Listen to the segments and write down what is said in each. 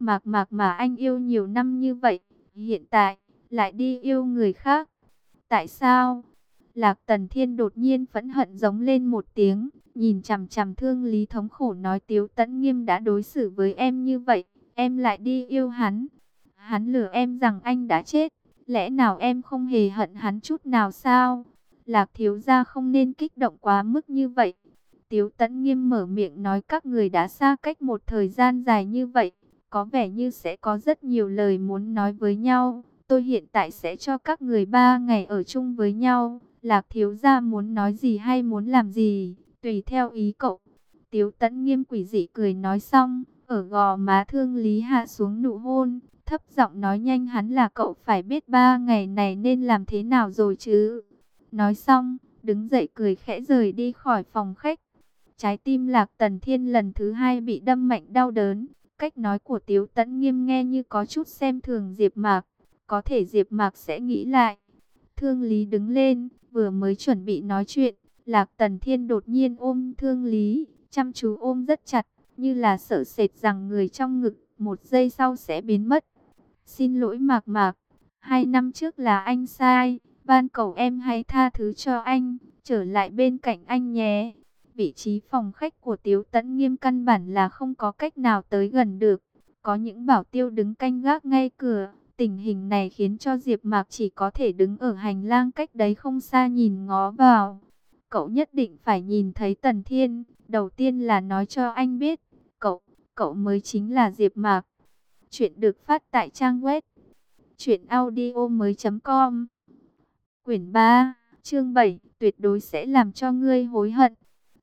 Mạc mạc mà anh yêu nhiều năm như vậy, hiện tại, lại đi yêu người khác. Tại sao? Lạc Tần Thiên đột nhiên phẫn hận giống lên một tiếng, nhìn chằm chằm thương lý thống khổ nói Tiếu Tấn Nghiêm đã đối xử với em như vậy, em lại đi yêu hắn. Hắn lừa em rằng anh đã chết, lẽ nào em không hề hận hắn chút nào sao? Lạc thiếu gia không nên kích động quá mức như vậy. Tiếu Tấn Nghiêm mở miệng nói các người đã xa cách một thời gian dài như vậy, có vẻ như sẽ có rất nhiều lời muốn nói với nhau. Tôi hiện tại sẽ cho các người ba ngày ở chung với nhau. Lạc thiếu gia muốn nói gì hay muốn làm gì, tùy theo ý cậu. Tiếu tẫn nghiêm quỷ dị cười nói xong, ở gò má thương Lý hạ xuống nụ hôn, thấp giọng nói nhanh hắn là cậu phải biết ba ngày này nên làm thế nào rồi chứ. Nói xong, đứng dậy cười khẽ rời đi khỏi phòng khách. Trái tim lạc tần thiên lần thứ hai bị đâm mạnh đau đớn. Cách nói của Tiếu Tấn Nghiêm nghe như có chút xem thường Diệp Mạc. Có thể Diệp Mạc sẽ nghĩ lại. Thương Lý đứng lên, vừa mới chuẩn bị nói chuyện. Lạc Tần Thiên đột nhiên ôm Thương Lý, chăm chú ôm rất chặt, như là sợ sệt rằng người trong ngực một giây sau sẽ biến mất. Xin lỗi Mạc Mạc, hai năm trước là anh sai, van cầu em hãy tha thứ cho anh, trở lại bên cạnh anh nhé. Vị trí phòng khách của Tiếu Tấn Nghiêm căn bản là không có cách nào tới gần được. Có những bảo tiêu đứng canh gác ngay cửa. Tình hình này khiến cho Diệp Mạc chỉ có thể đứng ở hành lang cách đấy không xa nhìn ngó vào. Cậu nhất định phải nhìn thấy Tần Thiên. Đầu tiên là nói cho anh biết. Cậu, cậu mới chính là Diệp Mạc. Chuyện được phát tại trang web. Chuyện audio mới.com Quyển 3, chương 7, tuyệt đối sẽ làm cho ngươi hối hận.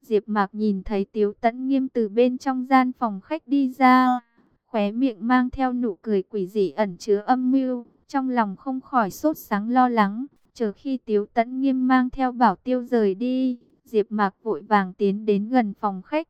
Diệp Mạc nhìn thấy Tiếu Tấn Nghiêm từ bên trong gian phòng khách đi ra, khóe miệng mang theo nụ cười quỷ dị ẩn chứa âm mưu, trong lòng không khỏi sốt sáng lo lắng, chờ khi Tiếu Tấn Nghiêm mang theo Bảo Tiêu rời đi, Diệp Mạc vội vàng tiến đến gần phòng khách.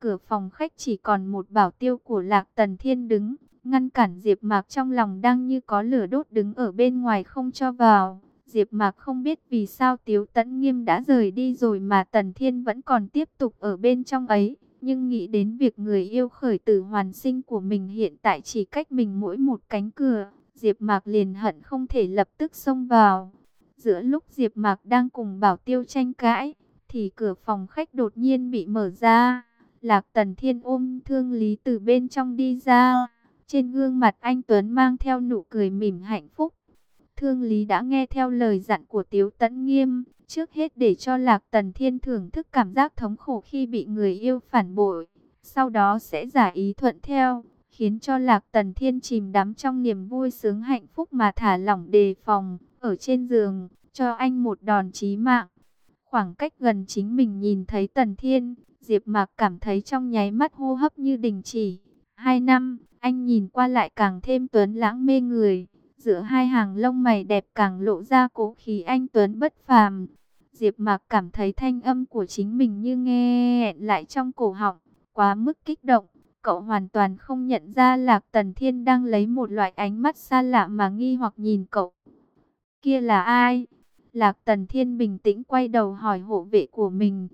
Cửa phòng khách chỉ còn một Bảo Tiêu của Lạc Tần Thiên đứng, ngăn cản Diệp Mạc trong lòng đang như có lửa đốt đứng ở bên ngoài không cho vào. Diệp Mạc không biết vì sao Tiếu Tấn Nghiêm đã rời đi rồi mà Tần Thiên vẫn còn tiếp tục ở bên trong ấy. Nhưng nghĩ đến việc người yêu khởi tử hoàn sinh của mình hiện tại chỉ cách mình mỗi một cánh cửa, Diệp Mạc liền hận không thể lập tức xông vào. Giữa lúc Diệp Mạc đang cùng Bảo Tiêu tranh cãi, thì cửa phòng khách đột nhiên bị mở ra. Lạc Tần Thiên ôm Thương Lý từ bên trong đi ra. Trên gương mặt anh Tuấn mang theo nụ cười mỉm hạnh phúc. Thương Lý đã nghe theo lời dặn của Tiếu Tấn Nghiêm, trước hết để cho Lạc Tần Thiên thưởng thức cảm giác thống khổ khi bị người yêu phản bội, sau đó sẽ giả ý thuận theo, khiến cho Lạc Tần Thiên chìm đắm trong niềm vui sướng hạnh phúc mà thả lỏng đề phòng, ở trên giường, cho anh một đòn chí mạng. Khoảng cách gần chính mình nhìn thấy Tần Thiên, Diệp Mạc cảm thấy trong nháy mắt hô hấp như đình chỉ. Hai năm, anh nhìn qua lại càng thêm tuấn lãng mê người giữa hai hàng lông mày đẹp càng lộ ra cố khí anh tuấn bất phàm. Diệp Mạc cảm thấy thanh âm của chính mình như nghe lại trong cổ họng, quá mức kích động. Cậu hoàn toàn không nhận ra Lạc Tần Thiên đang lấy một loại ánh mắt xa lạ mà nghi hoặc nhìn cậu. Kia là ai? Lạc Tần Thiên bình tĩnh quay đầu hỏi hộ vệ của mình.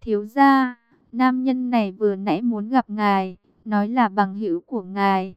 Thiếu gia, nam nhân này vừa nãy muốn gặp ngài, nói là bằng hữu của ngài.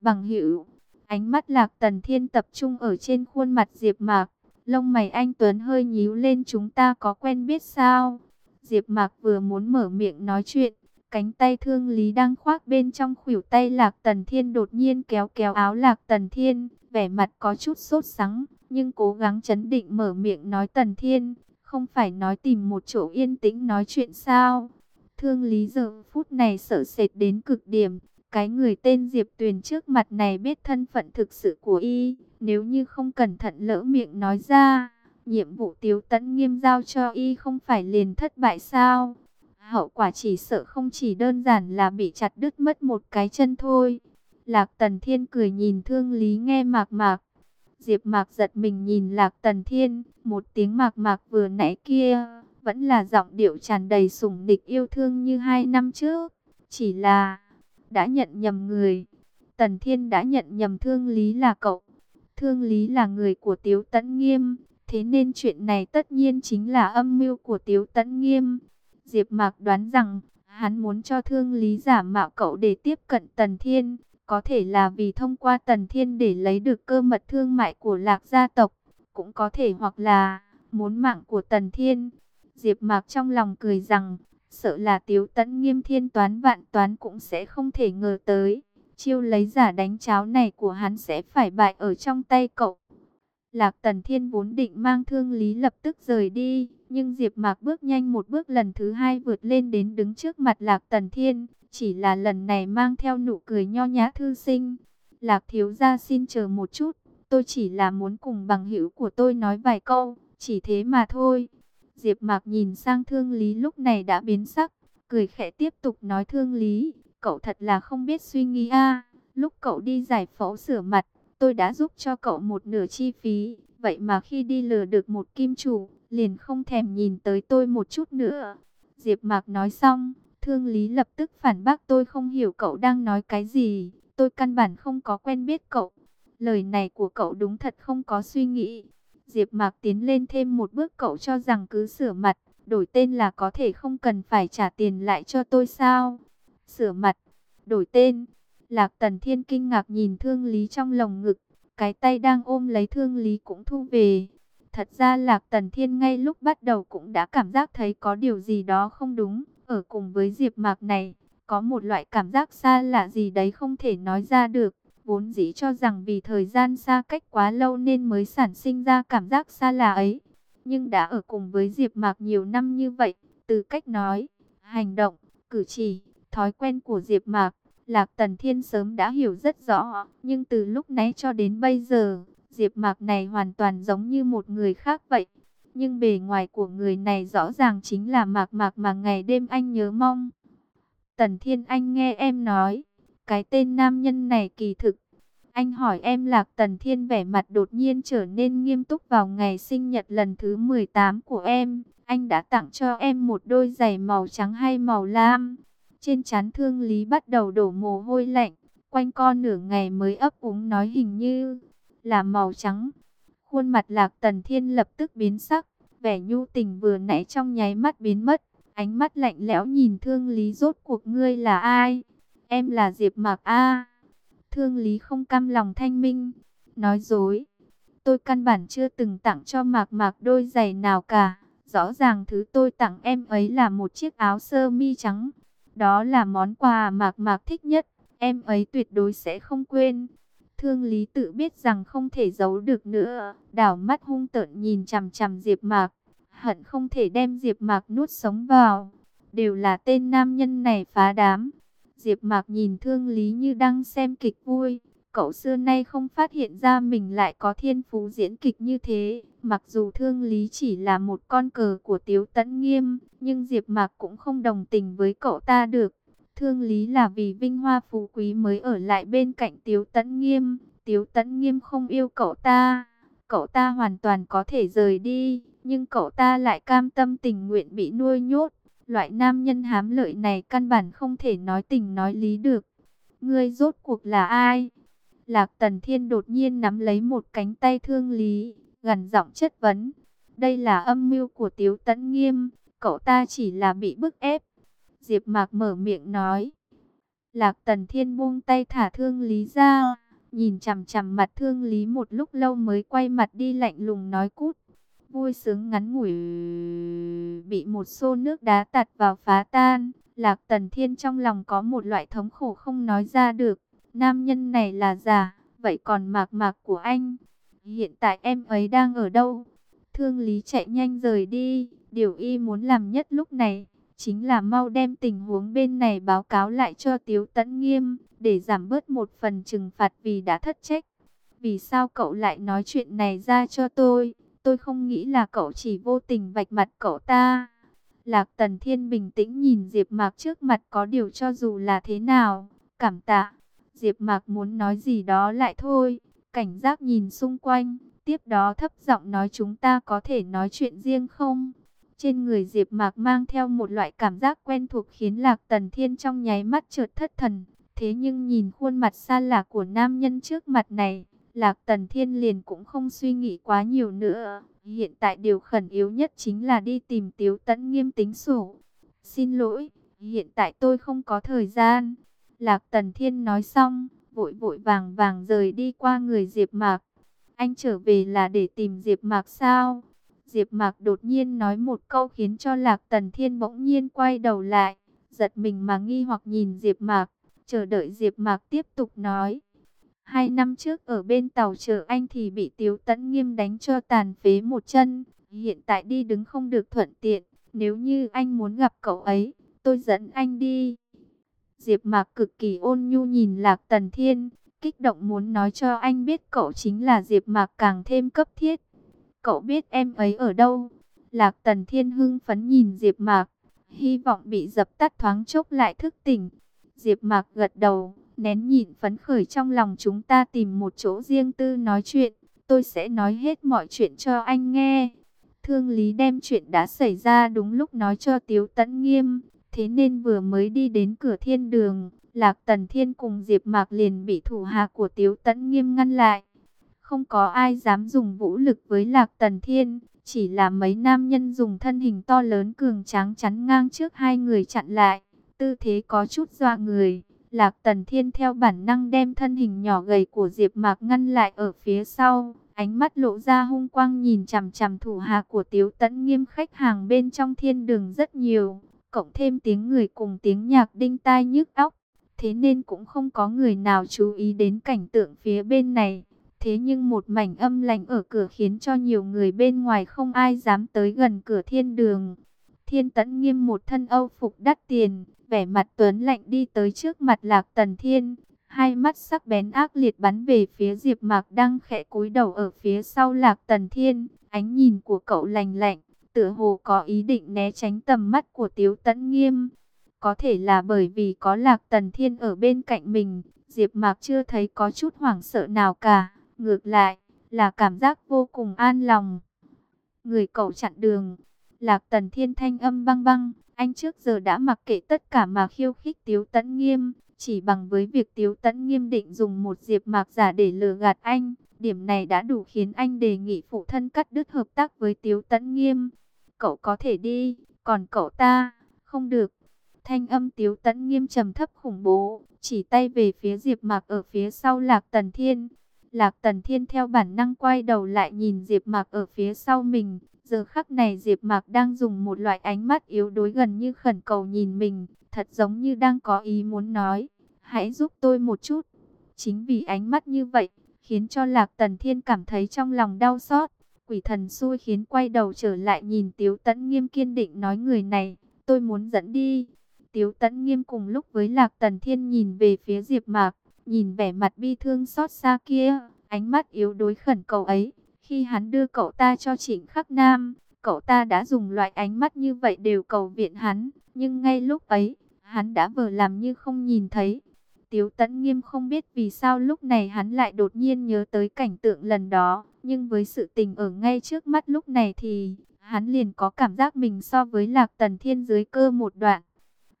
Bằng hữu? Ánh mắt lạc tần thiên tập trung ở trên khuôn mặt Diệp Mạc. Lông mày anh Tuấn hơi nhíu lên chúng ta có quen biết sao? Diệp Mạc vừa muốn mở miệng nói chuyện. Cánh tay thương lý đang khoác bên trong khuỷu tay lạc tần thiên đột nhiên kéo kéo áo lạc tần thiên. Vẻ mặt có chút sốt sắng, nhưng cố gắng chấn định mở miệng nói tần thiên. Không phải nói tìm một chỗ yên tĩnh nói chuyện sao? Thương lý giờ phút này sợ sệt đến cực điểm cái người tên Diệp Tuyền trước mặt này biết thân phận thực sự của y, nếu như không cẩn thận lỡ miệng nói ra, nhiệm vụ tiếu tấn nghiêm giao cho y không phải liền thất bại sao? Hậu quả chỉ sợ không chỉ đơn giản là bị chặt đứt mất một cái chân thôi. Lạc Tần Thiên cười nhìn thương lý nghe mạc mạc. Diệp mạc giật mình nhìn Lạc Tần Thiên, một tiếng mạc mạc vừa nãy kia, vẫn là giọng điệu tràn đầy sủng nịch yêu thương như hai năm trước. Chỉ là đã nhận nhầm người. Tần Thiên đã nhận nhầm Thương Lý là cậu. Thương Lý là người của Tiếu Tấn Nghiêm, thế nên chuyện này tất nhiên chính là âm mưu của Tiếu Tấn Nghiêm. Diệp Mạc đoán rằng hắn muốn cho Thương Lý giả mạo cậu để tiếp cận Tần Thiên, Có thể là vì thông qua Tần Thiên để lấy được cơ mật thương mại của lạc gia tộc. Cũng có thể hoặc là muốn mạng của Tần Thiên. Diệp Mạc trong lòng cười rằng, sợ là Tiếu Tấn Nghiêm thiên toán vạn toán cũng sẽ không thể ngờ tới. Chiêu lấy giả đánh cháo này của hắn sẽ phải bại ở trong tay cậu. Lạc Tần Thiên vốn định mang thương lý lập tức rời đi, nhưng Diệp Mạc bước nhanh một bước lần thứ hai vượt lên đến đứng trước mặt Lạc Tần Thiên, chỉ là lần này mang theo nụ cười nho nhã thư sinh. Lạc thiếu gia xin chờ một chút, tôi chỉ là muốn cùng bằng hữu của tôi nói vài câu, chỉ thế mà thôi. Diệp Mạc nhìn sang Thương Lý lúc này đã biến sắc, cười khẽ tiếp tục nói Thương Lý, cậu thật là không biết suy nghĩ a. Lúc cậu đi giải phẫu sửa mặt, tôi đã giúp cho cậu một nửa chi phí, vậy mà khi đi lừa được một kim chủ, liền không thèm nhìn tới tôi một chút nữa. Diệp Mạc nói xong, Thương Lý lập tức phản bác tôi không hiểu cậu đang nói cái gì, tôi căn bản không có quen biết cậu. Lời này của cậu đúng thật không có suy nghĩ. Diệp Mạc tiến lên thêm một bước cậu cho rằng cứ sửa mặt, đổi tên là có thể không cần phải trả tiền lại cho tôi sao? Sửa mặt, đổi tên. Lạc Tần Thiên kinh ngạc nhìn Thương Lý trong lồng ngực, cái tay đang ôm lấy Thương Lý cũng thu về. Thật ra Lạc Tần Thiên ngay lúc bắt đầu cũng đã cảm giác thấy có điều gì đó không đúng, ở cùng với Diệp Mạc này, có một loại cảm giác xa lạ gì đấy không thể nói ra được. Vốn dĩ cho rằng vì thời gian xa cách quá lâu nên mới sản sinh ra cảm giác xa lạ ấy. Nhưng đã ở cùng với Diệp Mạc nhiều năm như vậy, từ cách nói, hành động, cử chỉ, thói quen của Diệp Mạc, Lạc Tần Thiên sớm đã hiểu rất rõ. Nhưng từ lúc nãy cho đến bây giờ, Diệp Mạc này hoàn toàn giống như một người khác vậy. Nhưng bề ngoài của người này rõ ràng chính là Mạc Mạc mà ngày đêm anh nhớ mong. Tần Thiên Anh nghe em nói, cái tên nam nhân này kỳ thực. Anh hỏi em Lạc Tần Thiên vẻ mặt đột nhiên trở nên nghiêm túc vào ngày sinh nhật lần thứ 18 của em. Anh đã tặng cho em một đôi giày màu trắng hay màu lam. Trên chán thương lý bắt đầu đổ mồ hôi lạnh. Quanh co nửa ngày mới ấp úng nói hình như là màu trắng. Khuôn mặt Lạc Tần Thiên lập tức biến sắc. Vẻ nhu tình vừa nãy trong nháy mắt biến mất. Ánh mắt lạnh lẽo nhìn thương lý rốt cuộc ngươi là ai? Em là Diệp Mạc A. Thương lý không cam lòng thanh minh. Nói dối. Tôi căn bản chưa từng tặng cho Mạc Mạc đôi giày nào cả. Rõ ràng thứ tôi tặng em ấy là một chiếc áo sơ mi trắng. Đó là món quà Mạc Mạc thích nhất. Em ấy tuyệt đối sẽ không quên. Thương Lý tự biết rằng không thể giấu được nữa, đảo mắt hung tợn nhìn chằm chằm Diệp Mạc, hận không thể đem Diệp Mạc nuốt sống vào. Đều là tên nam nhân này phá đám. Diệp Mạc nhìn Thương Lý như đang xem kịch vui, cậu xưa nay không phát hiện ra mình lại có thiên phú diễn kịch như thế. Mặc dù Thương Lý chỉ là một con cờ của Tiếu Tấn Nghiêm, nhưng Diệp Mạc cũng không đồng tình với cậu ta được. Thương Lý là vì vinh hoa phú quý mới ở lại bên cạnh Tiếu Tấn Nghiêm. Tiếu Tấn Nghiêm không yêu cậu ta. Cậu ta hoàn toàn có thể rời đi, nhưng cậu ta lại cam tâm tình nguyện bị nuôi nhốt. Loại nam nhân hám lợi này căn bản không thể nói tình nói lý được. Ngươi rốt cuộc là ai? Lạc Tần Thiên đột nhiên nắm lấy một cánh tay Thương Lý, gần giọng chất vấn. Đây là âm mưu của Tiếu Tấn Nghiêm, cậu ta chỉ là bị bức ép Diệp Mạc mở miệng nói. Lạc Tần Thiên buông tay thả Thương Lý ra, nhìn chằm chằm mặt Thương Lý một lúc lâu mới quay mặt đi lạnh lùng nói cút. Vui sướng ngắn ngủi bị một xô nước đá tạt vào phá tan, Lạc Tần Thiên trong lòng có một loại thống khổ không nói ra được. Nam nhân này là giả, vậy còn Mạc Mạc của anh, hiện tại em ấy đang ở đâu? Thương Lý chạy nhanh rời đi, điều y muốn làm nhất lúc này chính là mau đem tình huống bên này báo cáo lại cho Tiếu Tấn Nghiêm, để giảm bớt một phần trừng phạt vì đã thất trách. Vì sao cậu lại nói chuyện này ra cho tôi? Tôi không nghĩ là cậu chỉ vô tình vạch mặt cậu ta. Lạc Tần Thiên bình tĩnh nhìn Diệp Mạc trước mặt có điều cho dù là thế nào. Cảm tạ. Diệp Mạc muốn nói gì đó lại thôi. Cảnh giác nhìn xung quanh. Tiếp đó thấp giọng nói chúng ta có thể nói chuyện riêng không? Trên người Diệp Mạc mang theo một loại cảm giác quen thuộc khiến Lạc Tần Thiên trong nháy mắt chợt thất thần. Thế nhưng nhìn khuôn mặt xa lạ của nam nhân trước mặt này, Lạc Tần Thiên liền cũng không suy nghĩ quá nhiều nữa. Hiện tại điều khẩn yếu nhất chính là đi tìm Tiếu Tấn Nghiêm tính sổ. Xin lỗi, hiện tại tôi không có thời gian. Lạc Tần Thiên nói xong, vội vội vàng vàng rời đi qua người Diệp Mạc. Anh trở về là để tìm Diệp Mạc sao? Diệp Mạc đột nhiên nói một câu khiến cho Lạc Tần Thiên bỗng nhiên quay đầu lại, giật mình mà nghi hoặc nhìn Diệp Mạc, chờ đợi Diệp Mạc tiếp tục nói. Hai năm trước ở bên tàu chở anh thì bị Tiếu Tấn Nghiêm đánh cho tàn phế một chân, hiện tại đi đứng không được thuận tiện, nếu như anh muốn gặp cậu ấy, tôi dẫn anh đi. Diệp Mạc cực kỳ ôn nhu nhìn Lạc Tần Thiên, kích động muốn nói cho anh biết cậu chính là Diệp Mạc càng thêm cấp thiết. Cậu biết em ấy ở đâu? Lạc Tần Thiên hưng phấn nhìn Diệp Mạc, hy vọng bị dập tắt thoáng chốc lại thức tỉnh. Diệp Mạc gật đầu, nén nhịn phấn khởi trong lòng chúng ta tìm một chỗ riêng tư nói chuyện, tôi sẽ nói hết mọi chuyện cho anh nghe. Thương Lý đem chuyện đã xảy ra đúng lúc nói cho Tiếu Tấn Nghiêm, thế nên vừa mới đi đến cửa thiên đường, Lạc Tần Thiên cùng Diệp Mạc liền bị thủ hạ của Tiếu Tấn Nghiêm ngăn lại. Không có ai dám dùng vũ lực với Lạc Tần Thiên, chỉ là mấy nam nhân dùng thân hình to lớn cường tráng chắn ngang trước hai người chặn lại, tư thế có chút dọa người. Lạc Tần Thiên theo bản năng đem thân hình nhỏ gầy của Diệp Mạc ngăn lại ở phía sau, ánh mắt lộ ra hung quang nhìn chằm chằm thủ hạ của Tiếu Tấn Nghiêm khách hàng bên trong thiên đường rất nhiều, cộng thêm tiếng người cùng tiếng nhạc đinh tai nhức óc, thế nên cũng không có người nào chú ý đến cảnh tượng phía bên này. Thế nhưng một mảnh âm lạnh ở cửa khiến cho nhiều người bên ngoài không ai dám tới gần cửa thiên đường. Thiên tẫn nghiêm một thân âu phục đắt tiền, vẻ mặt tuấn lạnh đi tới trước mặt lạc tần thiên. Hai mắt sắc bén ác liệt bắn về phía Diệp Mạc đang khẽ cúi đầu ở phía sau lạc tần thiên. Ánh nhìn của cậu lành lạnh, tựa hồ có ý định né tránh tầm mắt của Tiếu Tấn Nghiêm. Có thể là bởi vì có Lạc Tần Thiên ở bên cạnh mình, Diệp Mạc chưa thấy có chút hoảng sợ nào cả, ngược lại là cảm giác vô cùng an lòng. Người cậu chặn đường, Lạc Tần Thiên thanh âm băng băng, anh trước giờ đã mặc kệ tất cả mà khiêu khích Tiếu Tấn Nghiêm, chỉ bằng với việc Tiếu Tấn Nghiêm định dùng một Diệp Mạc giả để lừa gạt anh, điểm này đã đủ khiến anh đề nghị phụ thân cắt đứt hợp tác với Tiếu Tấn Nghiêm. Cậu có thể đi, còn cậu ta, không được. Thanh âm Tiếu Tấn Nghiêm trầm thấp khủng bố, chỉ tay về phía Diệp Mạc ở phía sau Lạc Tần Thiên. Lạc Tần Thiên theo bản năng quay đầu lại nhìn Diệp Mạc ở phía sau mình. Giờ khắc này Diệp Mạc đang dùng một loại ánh mắt yếu đuối gần như khẩn cầu nhìn mình, thật giống như đang có ý muốn nói, hãy giúp tôi một chút. Chính vì ánh mắt như vậy, khiến cho Lạc Tần Thiên cảm thấy trong lòng đau xót. Quỷ thần xui khiến quay đầu trở lại nhìn Tiếu Tấn Nghiêm kiên định nói người này, tôi muốn dẫn đi. Tiếu Tấn Nghiêm cùng lúc với Lạc Tần Thiên nhìn về phía Diệp Mạc, nhìn vẻ mặt bi thương xót xa kia, ánh mắt yếu đuối khẩn cầu ấy. Khi hắn đưa cậu ta cho Trịnh Khắc Nam, cậu ta đã dùng loại ánh mắt như vậy đều cầu viện hắn, nhưng ngay lúc ấy, hắn đã vờ làm như không nhìn thấy. Tiếu Tấn Nghiêm không biết vì sao lúc này hắn lại đột nhiên nhớ tới cảnh tượng lần đó, nhưng với sự tình ở ngay trước mắt lúc này thì hắn liền có cảm giác mình so với Lạc Tần Thiên dưới cơ một đoạn.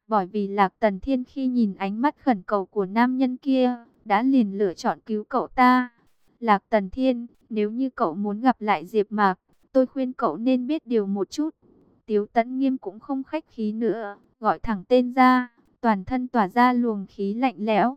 Bởi vì Lạc Tần Thiên khi nhìn ánh mắt khẩn cầu của nam nhân kia, đã liền lựa chọn cứu cậu ta. Lạc Tần Thiên, nếu như cậu muốn gặp lại Diệp Mạc, tôi khuyên cậu nên biết điều một chút. Tiếu Tấn Nghiêm cũng không khách khí nữa, gọi thẳng tên ra, toàn thân tỏa ra luồng khí lạnh lẽo.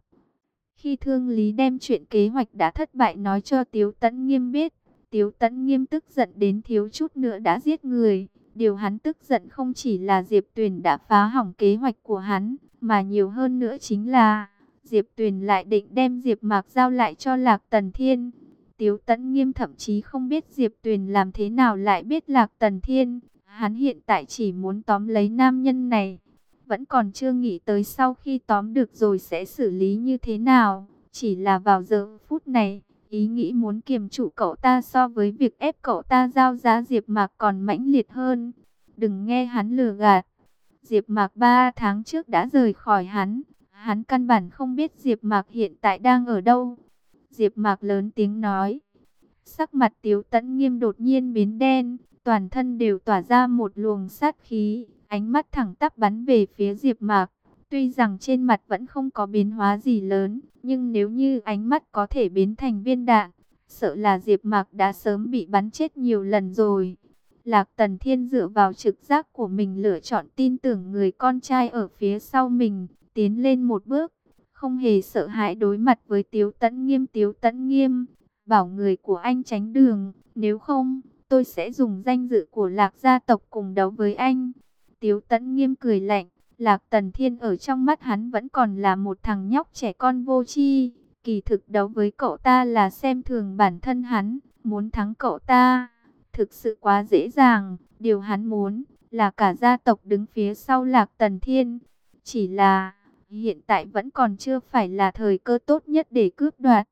Khi Thương Lý đem chuyện kế hoạch đã thất bại nói cho Tiếu Tấn Nghiêm biết, Tiếu Tấn Nghiêm tức giận đến thiếu chút nữa đã giết người. Điều hắn tức giận không chỉ là Diệp Tuyền đã phá hỏng kế hoạch của hắn, mà nhiều hơn nữa chính là Diệp Tuyền lại định đem Diệp Mạc giao lại cho Lạc Tần Thiên. Tiếu Tấn Nghiêm thậm chí không biết Diệp Tuyền làm thế nào lại biết Lạc Tần Thiên. Hắn hiện tại chỉ muốn tóm lấy nam nhân này. Vẫn còn chưa nghĩ tới sau khi tóm được rồi sẽ xử lý như thế nào. Chỉ là vào giờ phút này, ý nghĩ muốn kiềm trụ cậu ta so với việc ép cậu ta giao giá Diệp Mạc còn mãnh liệt hơn. Đừng nghe hắn lừa gạt. Diệp Mạc ba tháng trước đã rời khỏi hắn. Hắn căn bản không biết Diệp Mạc hiện tại đang ở đâu. Diệp Mạc lớn tiếng nói. Sắc mặt Tiếu Tấn Nghiêm đột nhiên biến đen, toàn thân đều tỏa ra một luồng sát khí, ánh mắt thẳng tắp bắn về phía Diệp Mạc. Tuy rằng trên mặt vẫn không có biến hóa gì lớn, nhưng nếu như ánh mắt có thể biến thành viên đạn, sợ là Diệp Mạc đã sớm bị bắn chết nhiều lần rồi. Lạc Tần Thiên dựa vào trực giác của mình lựa chọn tin tưởng người con trai ở phía sau mình, tiến lên một bước, không hề sợ hãi đối mặt với Tiếu Tấn Nghiêm. Tiếu Tấn Nghiêm, bảo người của anh tránh đường, nếu không, tôi sẽ dùng danh dự của lạc gia tộc cùng đấu với anh. Tiếu Tấn Nghiêm cười lạnh, Lạc Tần Thiên ở trong mắt hắn vẫn còn là một thằng nhóc trẻ con vô tri. Kỳ thực đấu với cậu ta là xem thường bản thân hắn, muốn thắng cậu ta. Thực sự quá dễ dàng, điều hắn muốn là cả gia tộc đứng phía sau Lạc Tần Thiên. Chỉ là hiện tại vẫn còn chưa phải là thời cơ tốt nhất để cướp đoạt.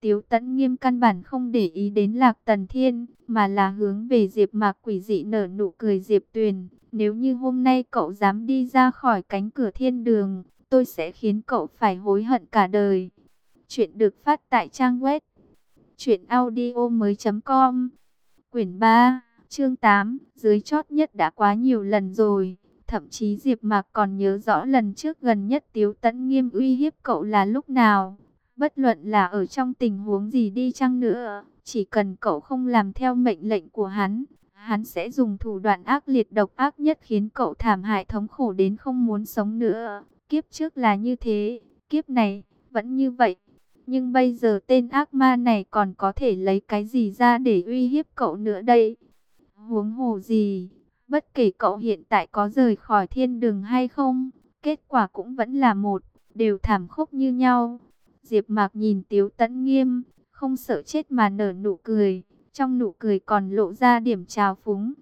Tiếu Tấn Nghiêm căn bản không để ý đến Lạc Tần Thiên, mà là hướng về Diệp Mạc quỷ dị nở nụ cười Diệp Tuyền. Nếu như hôm nay cậu dám đi ra khỏi cánh cửa thiên đường, tôi sẽ khiến cậu phải hối hận cả đời. Chuyện được phát tại trang web truyệnaudiomoi.com. Quyển 3, chương 8, dưới chót nhất đã quá nhiều lần rồi. Thậm chí Diệp Mạc còn nhớ rõ lần trước gần nhất Tiếu Tấn Nghiêm uy hiếp cậu là lúc nào. Bất luận là ở trong tình huống gì đi chăng nữa, chỉ cần cậu không làm theo mệnh lệnh của hắn, hắn sẽ dùng thủ đoạn ác liệt độc ác nhất khiến cậu thảm hại thống khổ đến không muốn sống nữa. Kiếp trước là như thế, kiếp này vẫn như vậy. Nhưng bây giờ tên ác ma này còn có thể lấy cái gì ra để uy hiếp cậu nữa đây? Huống hồ gì? Bất kể cậu hiện tại có rời khỏi thiên đường hay không, kết quả cũng vẫn là một, đều thảm khốc như nhau. Diệp Mạc nhìn Tiếu Tấn Nghiêm, không sợ chết mà nở nụ cười, trong nụ cười còn lộ ra điểm trào phúng.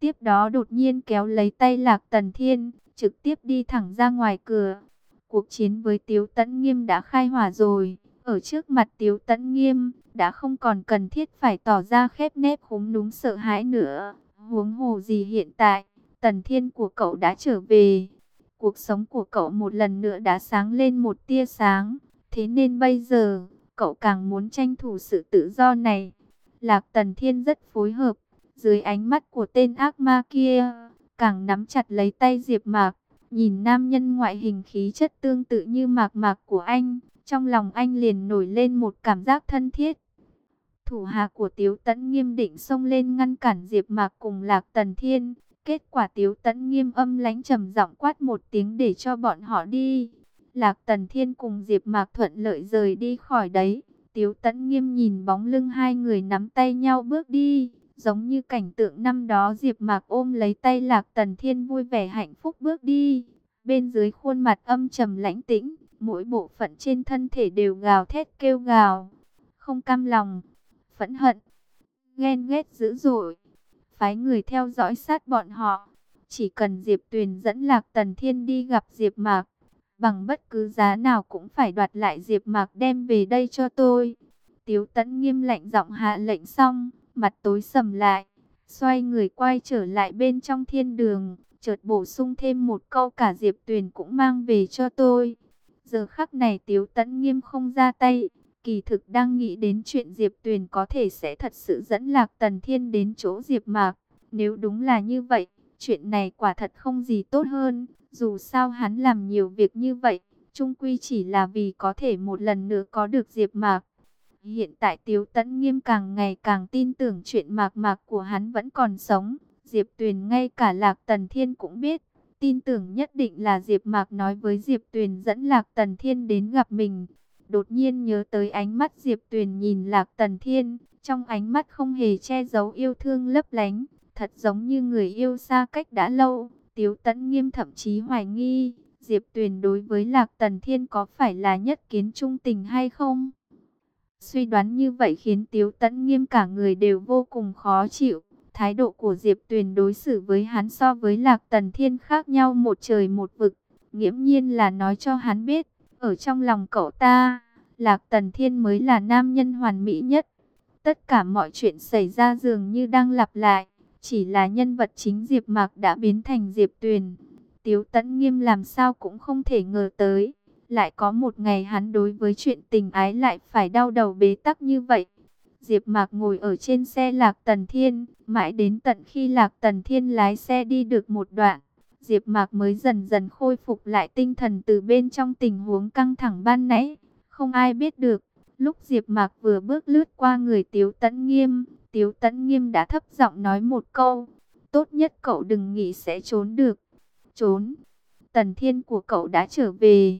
Tiếp đó đột nhiên kéo lấy tay Lạc Tần Thiên, trực tiếp đi thẳng ra ngoài cửa. Cuộc chiến với Tiếu Tấn Nghiêm đã khai hỏa rồi, ở trước mặt Tiếu Tấn Nghiêm, đã không còn cần thiết phải tỏ ra khép nép khúm núm sợ hãi nữa. Huống hồ gì hiện tại, Tần Thiên của cậu đã trở về. Cuộc sống của cậu một lần nữa đã sáng lên một tia sáng. Thế nên bây giờ, cậu càng muốn tranh thủ sự tự do này. Lạc Tần Thiên rất phối hợp, dưới ánh mắt của tên ác ma kia, càng nắm chặt lấy tay Diệp Mạc, nhìn nam nhân ngoại hình khí chất tương tự như Mạc Mạc của anh, trong lòng anh liền nổi lên một cảm giác thân thiết. Thủ hạ của Tiếu Tấn nghiêm định xông lên ngăn cản Diệp Mạc cùng Lạc Tần Thiên, kết quả Tiếu Tấn nghiêm âm lãnh trầm giọng quát một tiếng để cho bọn họ đi. Lạc Tần Thiên cùng Diệp Mạc thuận lợi rời đi khỏi đấy. Tiếu Tấn Nghiêm nhìn bóng lưng hai người nắm tay nhau bước đi, giống như cảnh tượng năm đó Diệp Mạc ôm lấy tay Lạc Tần Thiên vui vẻ hạnh phúc bước đi. Bên dưới khuôn mặt âm trầm lãnh tĩnh, mỗi bộ phận trên thân thể đều gào thét kêu gào, không cam lòng, phẫn hận, ghen ghét dữ dội. Phái người theo dõi sát bọn họ, chỉ cần Diệp Tuyền dẫn Lạc Tần Thiên đi gặp Diệp Mạc, bằng bất cứ giá nào cũng phải đoạt lại Diệp Mạc đem về đây cho tôi. Tiếu Tấn nghiêm lạnh giọng hạ lệnh xong, mặt tối sầm lại, xoay người quay trở lại bên trong thiên đường, chợt bổ sung thêm một câu cả Diệp Tuyền cũng mang về cho tôi. Giờ khắc này Tiếu Tấn nghiêm không ra tay, kỳ thực đang nghĩ đến chuyện Diệp Tuyền có thể sẽ thật sự dẫn Lạc Tần Thiên đến chỗ Diệp Mạc. Nếu đúng là như vậy, chuyện này quả thật không gì tốt hơn. Dù sao hắn làm nhiều việc như vậy, trung quy chỉ là vì có thể một lần nữa có được Diệp Mạc. Hiện tại Tiếu Tấn Nghiêm càng ngày càng tin tưởng chuyện mạc mạc của hắn vẫn còn sống. Diệp Tuyền ngay cả Lạc Tần Thiên cũng biết. Tin tưởng nhất định là Diệp Mạc nói với Diệp Tuyền dẫn Lạc Tần Thiên đến gặp mình. Đột nhiên nhớ tới ánh mắt Diệp Tuyền nhìn Lạc Tần Thiên. Trong ánh mắt không hề che giấu yêu thương lấp lánh. Thật giống như người yêu xa cách đã lâu. Tiếu Tấn Nghiêm thậm chí hoài nghi, Diệp Tuyền đối với Lạc Tần Thiên có phải là nhất kiến trung tình hay không? Suy đoán như vậy khiến Tiếu Tấn Nghiêm cả người đều vô cùng khó chịu. Thái độ của Diệp Tuyền đối xử với hắn so với Lạc Tần Thiên khác nhau một trời một vực. Nghiễm nhiên là nói cho hắn biết, ở trong lòng cậu ta, Lạc Tần Thiên mới là nam nhân hoàn mỹ nhất. Tất cả mọi chuyện xảy ra dường như đang lặp lại. Chỉ là nhân vật chính Diệp Mạc đã biến thành Diệp Tuyền. Tiếu Tấn Nghiêm làm sao cũng không thể ngờ tới. Lại có một ngày hắn đối với chuyện tình ái lại phải đau đầu bế tắc như vậy. Diệp Mạc ngồi ở trên xe Lạc Tần Thiên, mãi đến tận khi Lạc Tần Thiên lái xe đi được một đoạn, Diệp Mạc mới dần dần khôi phục lại tinh thần từ bên trong tình huống căng thẳng ban nãy. Không ai biết được, lúc Diệp Mạc vừa bước lướt qua người Tiếu Tấn Nghiêm, Tiếu Tấn Nghiêm đã thấp giọng nói một câu. Tốt nhất cậu đừng nghĩ sẽ trốn được. Trốn. Tần thiên của cậu đã trở về.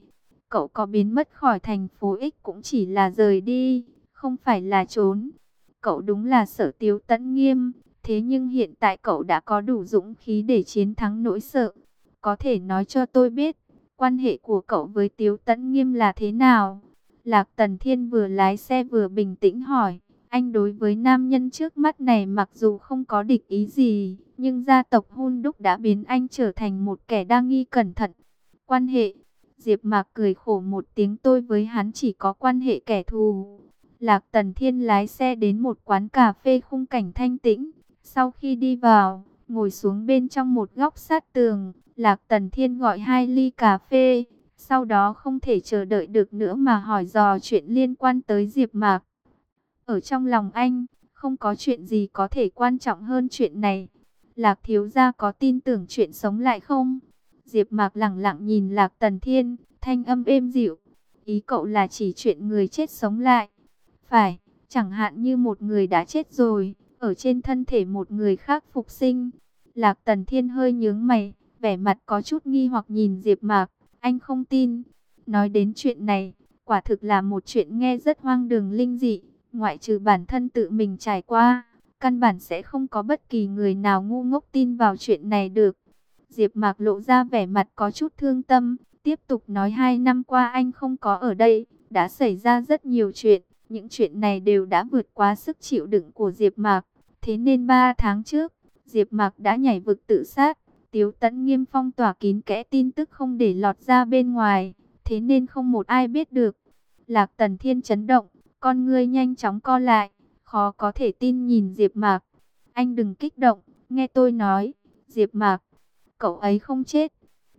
Cậu có biến mất khỏi thành phố X cũng chỉ là rời đi, không phải là trốn. Cậu đúng là sở tiếu tẫn nghiêm, thế nhưng hiện tại cậu đã có đủ dũng khí để chiến thắng nỗi sợ. Có thể nói cho tôi biết, quan hệ của cậu với tiếu tẫn nghiêm là thế nào? Lạc Tần Thiên vừa lái xe vừa bình tĩnh hỏi. Anh đối với nam nhân trước mắt này mặc dù không có địch ý gì, nhưng gia tộc hôn đúc đã biến anh trở thành một kẻ đa nghi cẩn thận. Quan hệ, Diệp Mạc cười khổ một tiếng tôi với hắn chỉ có quan hệ kẻ thù. Lạc Tần Thiên lái xe đến một quán cà phê khung cảnh thanh tĩnh. Sau khi đi vào, ngồi xuống bên trong một góc sát tường, Lạc Tần Thiên gọi hai ly cà phê. Sau đó không thể chờ đợi được nữa mà hỏi dò chuyện liên quan tới Diệp Mạc. Ở trong lòng anh, không có chuyện gì có thể quan trọng hơn chuyện này. Lạc thiếu gia có tin tưởng chuyện sống lại không? Diệp Mạc lặng lặng nhìn Lạc Tần Thiên, thanh âm êm dịu. Ý cậu là chỉ chuyện người chết sống lại. Phải, chẳng hạn như một người đã chết rồi, ở trên thân thể một người khác phục sinh. Lạc Tần Thiên hơi nhướng mày, vẻ mặt có chút nghi hoặc nhìn Diệp Mạc, anh không tin. Nói đến chuyện này, quả thực là một chuyện nghe rất hoang đường linh dị, ngoại trừ bản thân tự mình trải qua, căn bản sẽ không có bất kỳ người nào ngu ngốc tin vào chuyện này được. Diệp Mạc lộ ra vẻ mặt có chút thương tâm, tiếp tục nói hai năm qua anh không có ở đây, đã xảy ra rất nhiều chuyện, những chuyện này đều đã vượt quá sức chịu đựng của Diệp Mạc, thế nên ba tháng trước, Diệp Mạc đã nhảy vực tự sát. Tiếu Tấn Nghiêm phong tỏa kín kẽ tin tức không để lọt ra bên ngoài, thế nên không một ai biết được. Lạc Tần Thiên chấn động, con ngươi nhanh chóng co lại, khó có thể tin nhìn Diệp Mạc. Anh đừng kích động, nghe tôi nói, Diệp Mạc, cậu ấy không chết.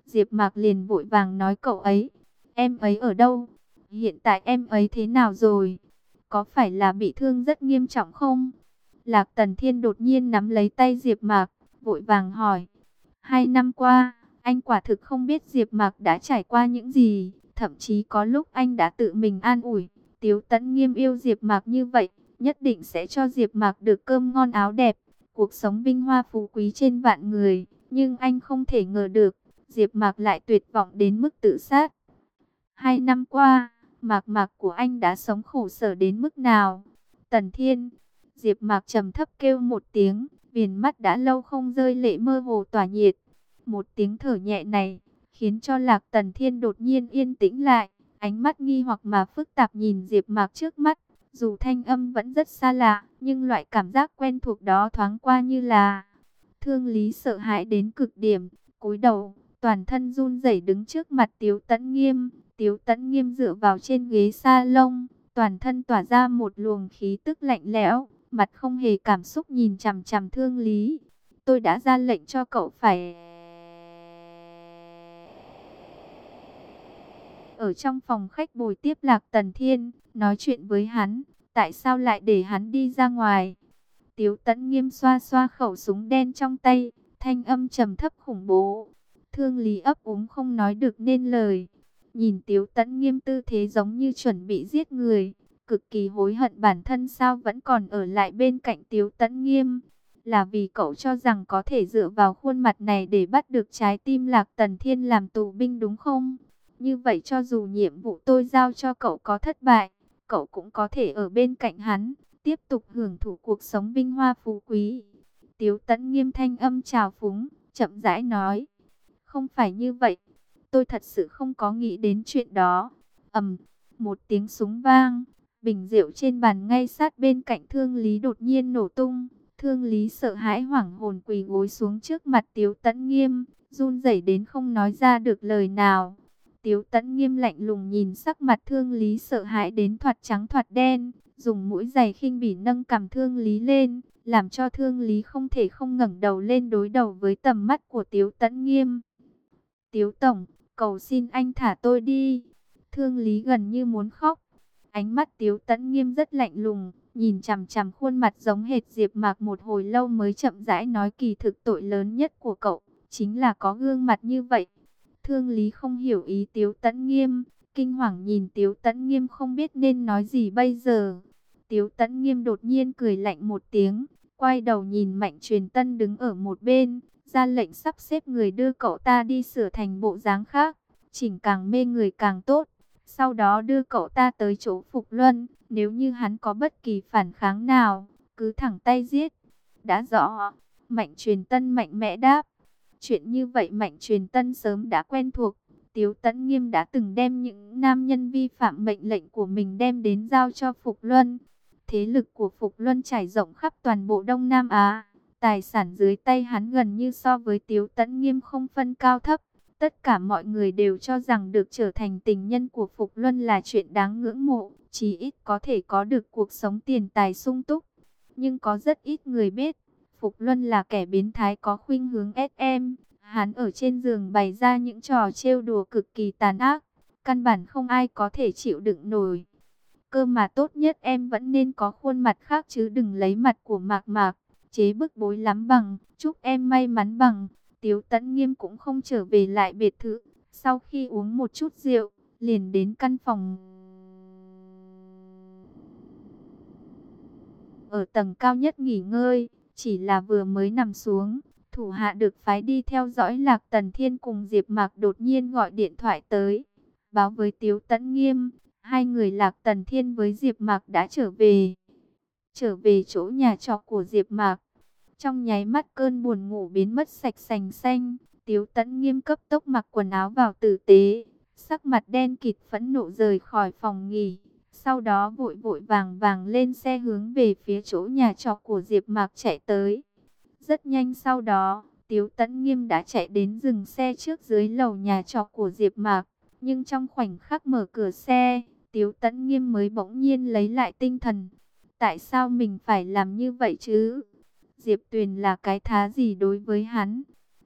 Diệp Mạc liền vội vàng nói cậu ấy, em ấy ở đâu? Hiện tại em ấy thế nào rồi? Có phải là bị thương rất nghiêm trọng không? Lạc Tần Thiên đột nhiên nắm lấy tay Diệp Mạc, vội vàng hỏi. Hai năm qua, anh quả thực không biết Diệp Mạc đã trải qua những gì, thậm chí có lúc anh đã tự mình an ủi. Tiếu Tấn Nghiêm yêu Diệp Mạc như vậy, nhất định sẽ cho Diệp Mạc được cơm ngon áo đẹp, cuộc sống vinh hoa phú quý trên vạn người, nhưng anh không thể ngờ được, Diệp Mạc lại tuyệt vọng đến mức tự sát. Hai năm qua, Mạc Mạc của anh đã sống khổ sở đến mức nào? Tần Thiên, Diệp Mạc trầm thấp kêu một tiếng, viền mắt đã lâu không rơi lệ mơ hồ tỏa nhiệt. Một tiếng thở nhẹ này, khiến cho Lạc Tần Thiên đột nhiên yên tĩnh lại, ánh mắt nghi hoặc mà phức tạp nhìn Diệp Mạc trước mắt. Dù thanh âm vẫn rất xa lạ, nhưng loại cảm giác quen thuộc đó thoáng qua như là Thương Lý sợ hãi đến cực điểm, cúi đầu, toàn thân run rẩy đứng trước mặt Tiếu Tấn Nghiêm, Tiếu Tấn Nghiêm dựa vào trên ghế sa lông, toàn thân tỏa ra một luồng khí tức lạnh lẽo, mặt không hề cảm xúc nhìn chằm chằm Thương Lý. Tôi đã ra lệnh cho cậu phải ở trong phòng khách bồi tiếp Lạc Tần Thiên, nói chuyện với hắn, tại sao lại để hắn đi ra ngoài. Tiếu Tấn Nghiêm xoa xoa khẩu súng đen trong tay, thanh âm trầm thấp khủng bố. Thương Lý ấp úng không nói được nên lời. Nhìn Tiếu Tấn Nghiêm tư thế giống như chuẩn bị giết người, cực kỳ hối hận bản thân sao vẫn còn ở lại bên cạnh Tiếu Tấn Nghiêm. Là vì cậu cho rằng có thể dựa vào khuôn mặt này để bắt được trái tim Lạc Tần Thiên làm tù binh đúng không? Như vậy cho dù nhiệm vụ tôi giao cho cậu có thất bại, cậu cũng có thể ở bên cạnh hắn, tiếp tục hưởng thụ cuộc sống vinh hoa phú quý. Tiếu tẫn nghiêm thanh âm trào phúng, chậm rãi nói. Không phải như vậy, tôi thật sự không có nghĩ đến chuyện đó. ầm, một tiếng súng vang, bình rượu trên bàn ngay sát bên cạnh thương lý đột nhiên nổ tung. Thương lý sợ hãi hoảng hồn quỳ gối xuống trước mặt tiếu tẫn nghiêm, run rẩy đến không nói ra được lời nào. Tiếu tẫn nghiêm lạnh lùng nhìn sắc mặt thương lý sợ hãi đến thoạt trắng thoạt đen, dùng mũi giày khinh bỉ nâng cầm thương lý lên, làm cho thương lý không thể không ngẩng đầu lên đối đầu với tầm mắt của tiếu tẫn nghiêm. Tiếu tổng, cầu xin anh thả tôi đi. Thương lý gần như muốn khóc. Ánh mắt tiếu Tấn nghiêm rất lạnh lùng, nhìn chằm chằm khuôn mặt giống hệt diệp mạc một hồi lâu mới chậm rãi nói kỳ thực tội lớn nhất của cậu, chính là có gương mặt như vậy. Thương Lý không hiểu ý Tiếu Tấn Nghiêm, kinh hoàng nhìn Tiếu Tấn Nghiêm không biết nên nói gì bây giờ. Tiếu Tấn Nghiêm đột nhiên cười lạnh một tiếng, quay đầu nhìn Mạnh Truyền Tân đứng ở một bên, ra lệnh sắp xếp người đưa cậu ta đi sửa thành bộ dáng khác, chỉnh càng mê người càng tốt, Sau đó đưa cậu ta tới chỗ Phục Luân, nếu như hắn có bất kỳ phản kháng nào, cứ thẳng tay giết. Đã rõ, Mạnh Truyền Tân mạnh mẽ đáp. Chuyện như vậy Mạnh Truyền Tân sớm đã quen thuộc. Tiếu Tấn Nghiêm đã từng đem những nam nhân vi phạm mệnh lệnh của mình đem đến giao cho Phục Luân. Thế lực của Phục Luân trải rộng khắp toàn bộ Đông Nam Á. Tài sản dưới tay hắn gần như so với Tiếu Tấn Nghiêm không phân cao thấp. Tất cả mọi người đều cho rằng được trở thành tình nhân của Phục Luân là chuyện đáng ngưỡng mộ, chỉ ít có thể có được cuộc sống tiền tài sung túc. Nhưng có rất ít người biết, Phục Luân là kẻ biến thái có khuynh hướng SM. Hắn ở trên giường bày ra những trò trêu đùa cực kỳ tàn ác, căn bản không ai có thể chịu đựng nổi. Cơ mà tốt nhất em vẫn nên có khuôn mặt khác chứ đừng lấy mặt của mạc mạc, chế bức bối lắm bằng, chúc em may mắn bằng. Tiếu Tẫn Nghiêm cũng không trở về lại biệt thự, sau khi uống một chút rượu, liền đến căn phòng. Ở tầng cao nhất nghỉ ngơi, chỉ là vừa mới nằm xuống, thủ hạ được phái đi theo dõi Lạc Tần Thiên cùng Diệp Mạc đột nhiên gọi điện thoại tới, báo với Tiếu Tấn Nghiêm, hai người Lạc Tần Thiên với Diệp Mạc đã trở về. Trở về chỗ nhà trọ của Diệp Mạc. Trong nháy mắt cơn buồn ngủ biến mất sạch sành xanh, Tiếu Tấn nghiêm cấp tốc mặc quần áo vào tử tế, sắc mặt đen kịt phẫn nộ rời khỏi phòng nghỉ. Sau đó vội vội vàng vàng lên xe hướng về phía chỗ nhà trọ của Diệp Mạc chạy tới. Rất nhanh sau đó, Tiếu Tấn Nghiêm đã chạy đến dừng xe trước dưới lầu nhà trọ của Diệp Mạc. Nhưng trong khoảnh khắc mở cửa xe, Tiếu Tấn Nghiêm mới bỗng nhiên lấy lại tinh thần. Tại sao mình phải làm như vậy chứ? Diệp Tuyền là cái thá gì đối với hắn?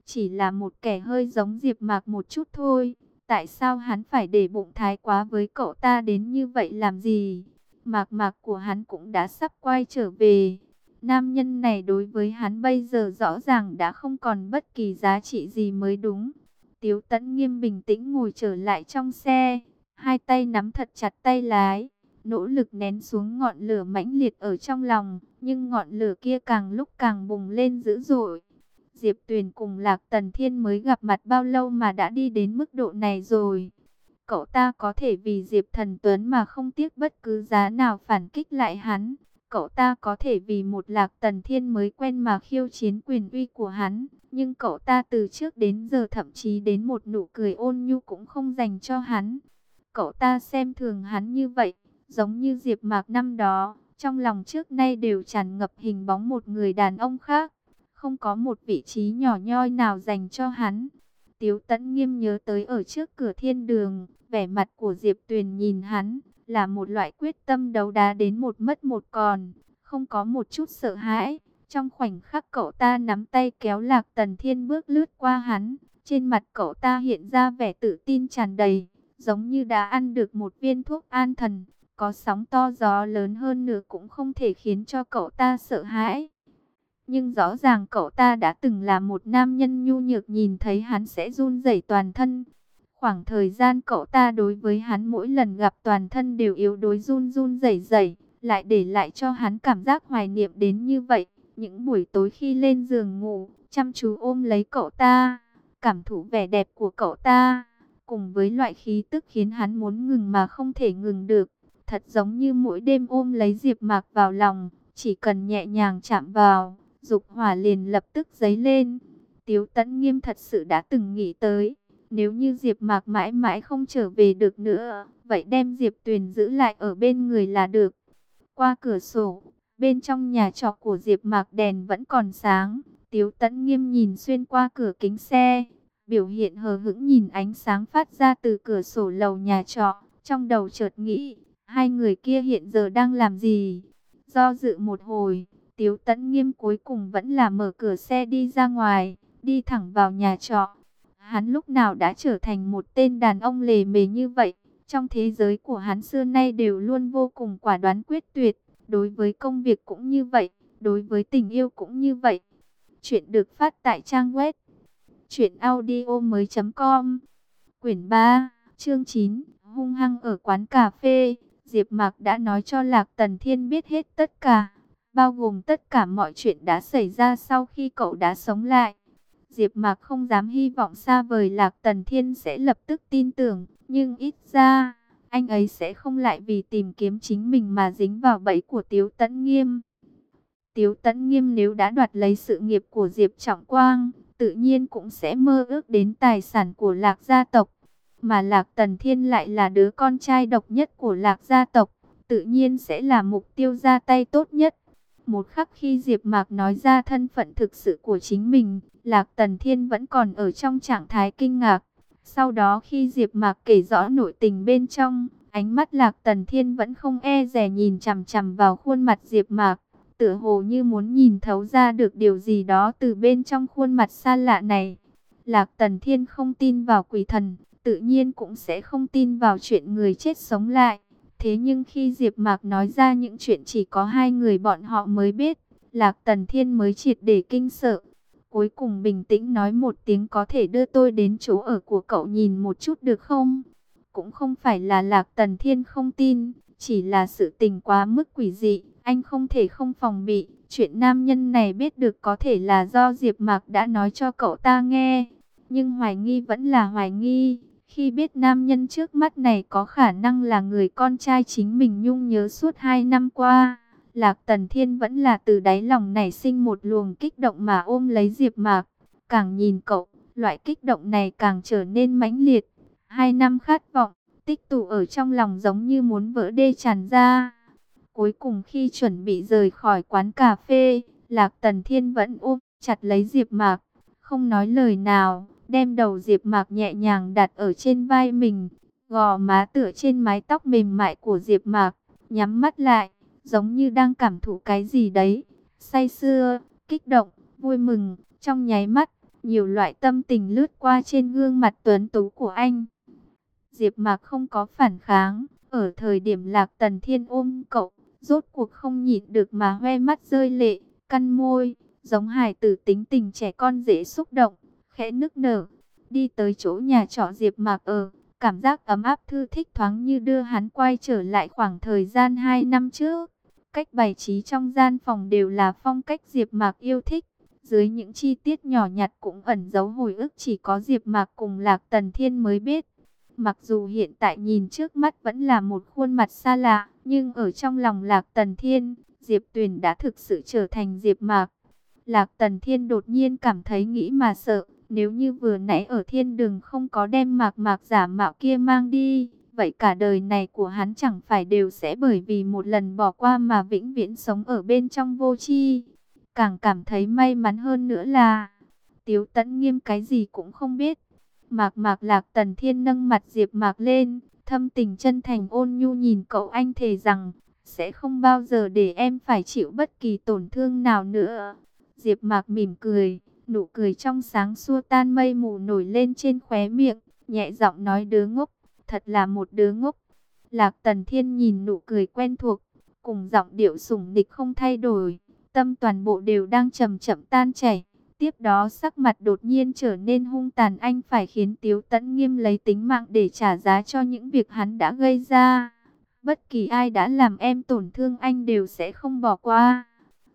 Chỉ là một kẻ hơi giống Diệp Mạc một chút thôi. Tại sao hắn phải để bụng thái quá với cậu ta đến như vậy làm gì? Mạc mạc của hắn cũng đã sắp quay trở về. Nam nhân này đối với hắn bây giờ rõ ràng đã không còn bất kỳ giá trị gì mới đúng. Tiếu tẫn nghiêm bình tĩnh ngồi trở lại trong xe. Hai tay nắm thật chặt tay lái nỗ lực nén xuống ngọn lửa mãnh liệt ở trong lòng, nhưng ngọn lửa kia càng lúc càng bùng lên dữ dội. Diệp Tuyền cùng Lạc Tần Thiên mới gặp mặt bao lâu mà đã đi đến mức độ này rồi. Cậu ta có thể vì Diệp Thần Tuấn mà không tiếc bất cứ giá nào phản kích lại hắn. Cậu ta có thể vì một Lạc Tần Thiên mới quen mà khiêu chiến quyền uy của hắn. Nhưng cậu ta từ trước đến giờ thậm chí đến một nụ cười ôn nhu cũng không dành cho hắn. Cậu ta xem thường hắn như vậy Giống như Diệp Mạc năm đó, trong lòng trước nay đều tràn ngập hình bóng một người đàn ông khác, không có một vị trí nhỏ nhoi nào dành cho hắn. Tiếu Tấn Nghiêm nhớ tới ở trước cửa thiên đường, vẻ mặt của Diệp Tuyền nhìn hắn, là một loại quyết tâm đấu đá đến một mất một còn, không có một chút sợ hãi. Trong khoảnh khắc cậu ta nắm tay kéo Lạc Tần Thiên bước lướt qua hắn, trên mặt cậu ta hiện ra vẻ tự tin tràn đầy, giống như đã ăn được một viên thuốc an thần, có sóng to gió lớn hơn nữa cũng không thể khiến cho cậu ta sợ hãi. Nhưng rõ ràng cậu ta đã từng là một nam nhân nhu nhược nhìn thấy hắn sẽ run rẩy toàn thân. Khoảng thời gian cậu ta đối với hắn mỗi lần gặp toàn thân đều yếu đối run run rẩy rẩy, lại để lại cho hắn cảm giác hoài niệm đến như vậy. Những buổi tối khi lên giường ngủ, chăm chú ôm lấy cậu ta, cảm thụ vẻ đẹp của cậu ta, cùng với loại khí tức khiến hắn muốn ngừng mà không thể ngừng được thật giống như mỗi đêm ôm lấy Diệp Mạc vào lòng, chỉ cần nhẹ nhàng chạm vào, dục hỏa liền lập tức dấy lên. Tiếu Tấn Nghiêm thật sự đã từng nghĩ tới, nếu như Diệp Mạc mãi mãi không trở về được nữa, vậy đem Diệp Tuyền giữ lại ở bên người là được. Qua cửa sổ, bên trong nhà trọ của Diệp Mạc đèn vẫn còn sáng, Tiếu Tấn Nghiêm nhìn xuyên qua cửa kính xe, biểu hiện hờ hững nhìn ánh sáng phát ra từ cửa sổ lầu nhà trọ, trong đầu chợt nghĩ, Hai người kia hiện giờ đang làm gì? Do dự một hồi, Tiếu Tấn Nghiêm cuối cùng vẫn là mở cửa xe đi ra ngoài, đi thẳng vào nhà trọ. Hắn lúc nào đã trở thành một tên đàn ông lề mề như vậy. Trong thế giới của hắn xưa nay đều luôn vô cùng quả đoán quyết tuyệt. Đối với công việc cũng như vậy, đối với tình yêu cũng như vậy. Chuyện được phát tại trang web truyệnaudiomoi.com. Quyển 3, chương 9, hung hăng ở quán cà phê. Diệp Mạc đã nói cho Lạc Tần Thiên biết hết tất cả, bao gồm tất cả mọi chuyện đã xảy ra sau khi cậu đã sống lại. Diệp Mạc không dám hy vọng xa vời Lạc Tần Thiên sẽ lập tức tin tưởng, nhưng ít ra, anh ấy sẽ không lại vì tìm kiếm chính mình mà dính vào bẫy của Tiếu Tấn Nghiêm. Tiếu Tấn Nghiêm nếu đã đoạt lấy sự nghiệp của Diệp Trọng Quang, tự nhiên cũng sẽ mơ ước đến tài sản của Lạc gia tộc. Mà Lạc Tần Thiên lại là đứa con trai độc nhất của Lạc gia tộc, tự nhiên sẽ là mục tiêu ra tay tốt nhất. Một khắc khi Diệp Mạc nói ra thân phận thực sự của chính mình, Lạc Tần Thiên vẫn còn ở trong trạng thái kinh ngạc. Sau đó khi Diệp Mạc kể rõ nội tình bên trong, ánh mắt Lạc Tần Thiên vẫn không e dè nhìn chằm chằm vào khuôn mặt Diệp Mạc, tựa hồ như muốn nhìn thấu ra được điều gì đó từ bên trong khuôn mặt xa lạ này. Lạc Tần Thiên không tin vào quỷ thần, tự nhiên cũng sẽ không tin vào chuyện người chết sống lại. Thế nhưng khi Diệp Mạc nói ra những chuyện chỉ có hai người bọn họ mới biết, Lạc Tần Thiên mới triệt để kinh sợ. Cuối cùng bình tĩnh nói một tiếng có thể đưa tôi đến chỗ ở của cậu nhìn một chút được không? Cũng không phải là Lạc Tần Thiên không tin, chỉ là sự tình quá mức quỷ dị, anh không thể không phòng bị. Chuyện nam nhân này biết được có thể là do Diệp Mạc đã nói cho cậu ta nghe, nhưng hoài nghi vẫn là hoài nghi. Khi biết nam nhân trước mắt này có khả năng là người con trai chính mình nhung nhớ suốt hai năm qua, Lạc Tần Thiên vẫn là từ đáy lòng nảy sinh một luồng kích động mà ôm lấy Diệp Mạc. Càng nhìn cậu, loại kích động này càng trở nên mãnh liệt. Hai năm khát vọng, tích tụ ở trong lòng giống như muốn vỡ đê tràn ra. Cuối cùng khi chuẩn bị rời khỏi quán cà phê, Lạc Tần Thiên vẫn ôm chặt lấy Diệp Mạc, không nói lời nào, đem đầu Diệp Mạc nhẹ nhàng đặt ở trên vai mình, gò má tựa trên mái tóc mềm mại của Diệp Mạc, nhắm mắt lại, giống như đang cảm thụ cái gì đấy, say sưa, kích động, vui mừng, trong nháy mắt, nhiều loại tâm tình lướt qua trên gương mặt tuấn tú của anh. Diệp Mạc không có phản kháng, ở thời điểm Lạc Tần Thiên ôm cậu, rốt cuộc không nhịn được mà hoe mắt rơi lệ, căn môi, giống hài tử tính tình trẻ con dễ xúc động, khẽ nức nở, đi tới chỗ nhà trọ Diệp Mạc ở, cảm giác ấm áp thư thích thoáng như đưa hắn quay trở lại khoảng thời gian 2 năm trước. Cách bày trí trong gian phòng đều là phong cách Diệp Mạc yêu thích. Dưới những chi tiết nhỏ nhặt cũng ẩn giấu hồi ức chỉ có Diệp Mạc cùng Lạc Tần Thiên mới biết. Mặc dù hiện tại nhìn trước mắt vẫn là một khuôn mặt xa lạ, nhưng ở trong lòng Lạc Tần Thiên, Diệp Tuyền đã thực sự trở thành Diệp Mạc. Lạc Tần Thiên đột nhiên cảm thấy nghĩ mà sợ, nếu như vừa nãy ở thiên đường không có đem Mạc Mạc giả mạo kia mang đi, Vậy cả đời này của hắn chẳng phải đều sẽ bởi vì một lần bỏ qua mà vĩnh viễn sống ở bên trong vô tri. Càng cảm thấy may mắn hơn nữa là Tiếu tẫn nghiêm cái gì cũng không biết. Mạc mạc lạc tần thiên nâng mặt Diệp mạc lên, thâm tình chân thành ôn nhu nhìn cậu anh thề rằng sẽ không bao giờ để em phải chịu bất kỳ tổn thương nào nữa. Diệp mạc mỉm cười, nụ cười trong sáng xua tan mây mù nổi lên trên khóe miệng, nhẹ giọng nói đứa ngốc thật là một đứa ngốc. Lạc Tần Thiên nhìn nụ cười quen thuộc, cùng giọng điệu sủng nịch không thay đổi, tâm toàn bộ đều đang chậm chậm tan chảy. Tiếp đó sắc mặt đột nhiên trở nên hung tàn anh phải khiến Tiếu Tấn Nghiêm lấy tính mạng để trả giá cho những việc hắn đã gây ra. Bất kỳ ai đã làm em tổn thương anh đều sẽ không bỏ qua.